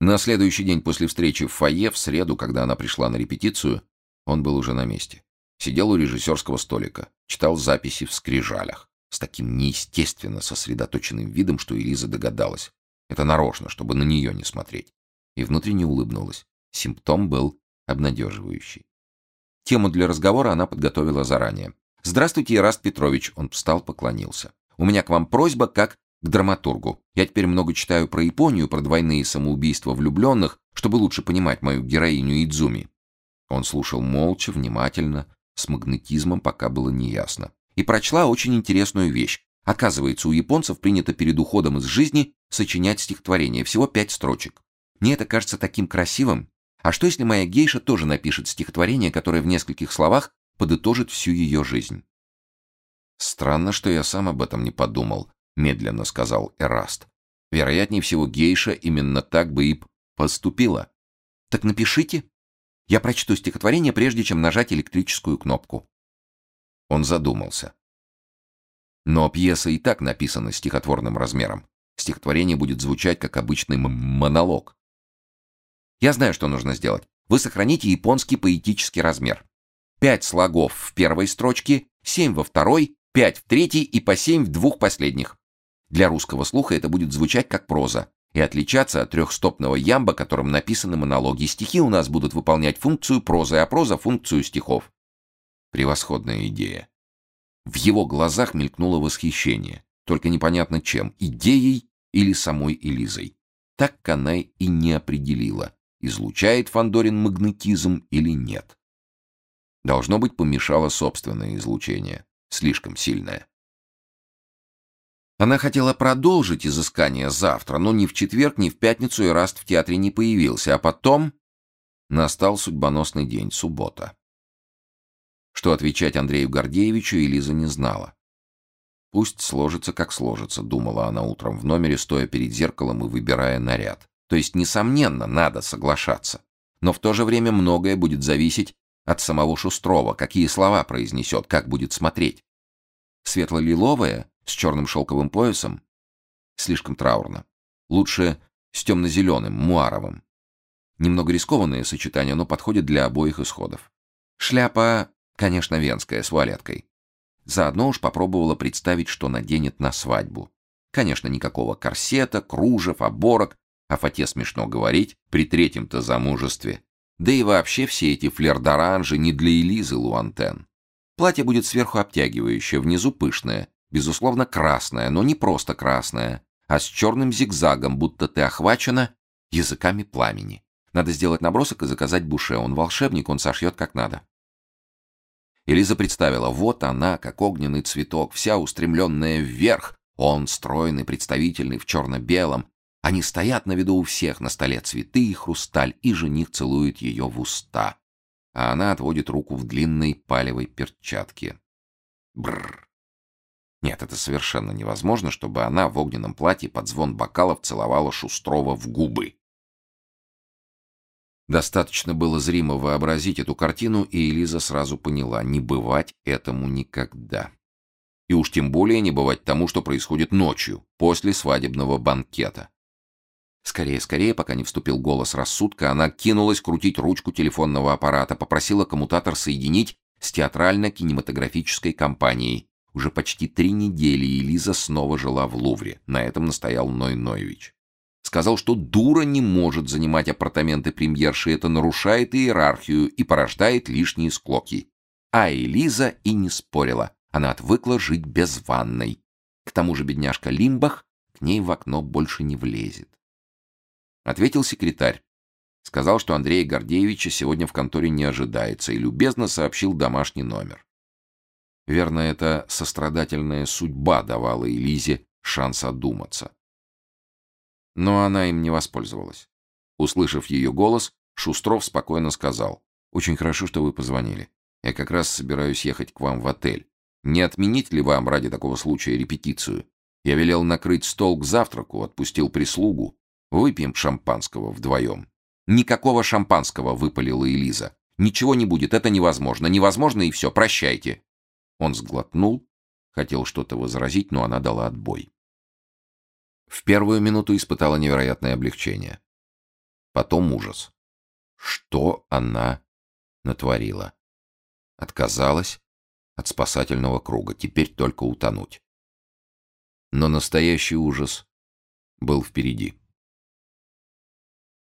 На следующий день после встречи в фойе, в среду, когда она пришла на репетицию, он был уже на месте. Сидел у режиссерского столика, читал записи в скрижалях с таким неестественно сосредоточенным видом, что Элиза догадалась. Это нарочно, чтобы на нее не смотреть. И внутренне улыбнулась. Симптом был обнадеживающий. Тему для разговора она подготовила заранее. «Здравствуйте, Ираст Петрович», — он встал, поклонился. «У меня к вам просьба как к драматургу. Я теперь много читаю про Японию, про двойные самоубийства влюбленных, чтобы лучше понимать мою героиню Идзуми». Он слушал молча, внимательно, с магнетизмом, пока было неясно. И прочла очень интересную вещь. Оказывается, у японцев принято перед уходом из жизни сочинять стихотворение, всего пять строчек. Мне это кажется таким красивым. А что, если моя гейша тоже напишет стихотворение, которое в нескольких словах подытожит всю ее жизнь? Странно, что я сам об этом не подумал, медленно сказал Эраст. Вероятнее всего, гейша именно так бы и поступила. Так напишите. Я прочту стихотворение, прежде чем нажать электрическую кнопку. Он задумался. Но пьеса и так написана стихотворным размером. Стихотворение будет звучать как обычный монолог. Я знаю, что нужно сделать. Вы сохраните японский поэтический размер. Пять слогов в первой строчке, семь во второй, пять в третьей и по семь в двух последних. Для русского слуха это будет звучать как проза и отличаться от трехстопного ямба, которым написаны монологи. Стихи у нас будут выполнять функцию прозы, а проза — функцию стихов. Превосходная идея. В его глазах мелькнуло восхищение, только непонятно чем — идеей или самой Элизой. Так она и не определила, излучает Фандорин магнетизм или нет. Должно быть, помешало собственное излучение, слишком сильное. Она хотела продолжить изыскание завтра, но ни в четверг, ни в пятницу Эраст в театре не появился, а потом настал судьбоносный день, суббота. Что отвечать Андрею Гордеевичу Элиза не знала. «Пусть сложится, как сложится», — думала она утром в номере, стоя перед зеркалом и выбирая наряд. То есть, несомненно, надо соглашаться. Но в то же время многое будет зависеть от самого Шустрова, какие слова произнесет, как будет смотреть. Светло-лиловое с черным шелковым поясом? Слишком траурно. Лучше с темно-зеленым, муаровым. Немного рискованное сочетание, но подходит для обоих исходов. Шляпа, конечно, венская, с вуалеткой. Заодно уж попробовала представить, что наденет на свадьбу. Конечно, никакого корсета, кружев, оборок. О фате смешно говорить, при третьем-то замужестве. Да и вообще все эти флер-доранжи не для Элизы Луантен. Платье будет сверху обтягивающее, внизу пышное, Безусловно, красная, но не просто красная, а с черным зигзагом, будто ты охвачена языками пламени. Надо сделать набросок и заказать буше. Он волшебник, он сошьет как надо. Элиза представила, вот она, как огненный цветок, вся устремленная вверх. Он стройный, представительный, в черно-белом. Они стоят на виду у всех, на столе цветы и хрусталь, и жених целует ее в уста. А она отводит руку в длинной палевой перчатке. Бррр. Нет, это совершенно невозможно, чтобы она в огненном платье под звон бокалов целовала Шустрова в губы. Достаточно было зримо вообразить эту картину, и Элиза сразу поняла, не бывать этому никогда. И уж тем более не бывать тому, что происходит ночью, после свадебного банкета. Скорее, скорее, пока не вступил голос рассудка, она кинулась крутить ручку телефонного аппарата, попросила коммутатор соединить с театрально-кинематографической компанией, уже почти три недели Элиза снова жила в Лувре. На этом настоял Ной Ноевич. Сказал, что дура не может занимать апартаменты премьерши, это нарушает иерархию и порождает лишние склоки. А Элиза и не спорила. Она отвыкла жить без ванной. К тому же бедняжка Лимбах к ней в окно больше не влезет. Ответил секретарь. Сказал, что Андрея Гордеевича сегодня в конторе не ожидается, и любезно сообщил домашний номер. Верно, эта сострадательная судьба давала Элизе шанс одуматься. Но она им не воспользовалась. Услышав ее голос, Шустров спокойно сказал. «Очень хорошо, что вы позвонили. Я как раз собираюсь ехать к вам в отель. Не отменить ли вам ради такого случая репетицию? Я велел накрыть стол к завтраку, отпустил прислугу. Выпьем шампанского вдвоем». «Никакого шампанского», — выпалила Элиза. «Ничего не будет, это невозможно. Невозможно и все, прощайте». Он сглотнул, хотел что-то возразить, но она дала отбой. В первую минуту испытала невероятное облегчение. Потом ужас. Что она натворила? Отказалась от спасательного круга. Теперь только утонуть. Но настоящий ужас был впереди.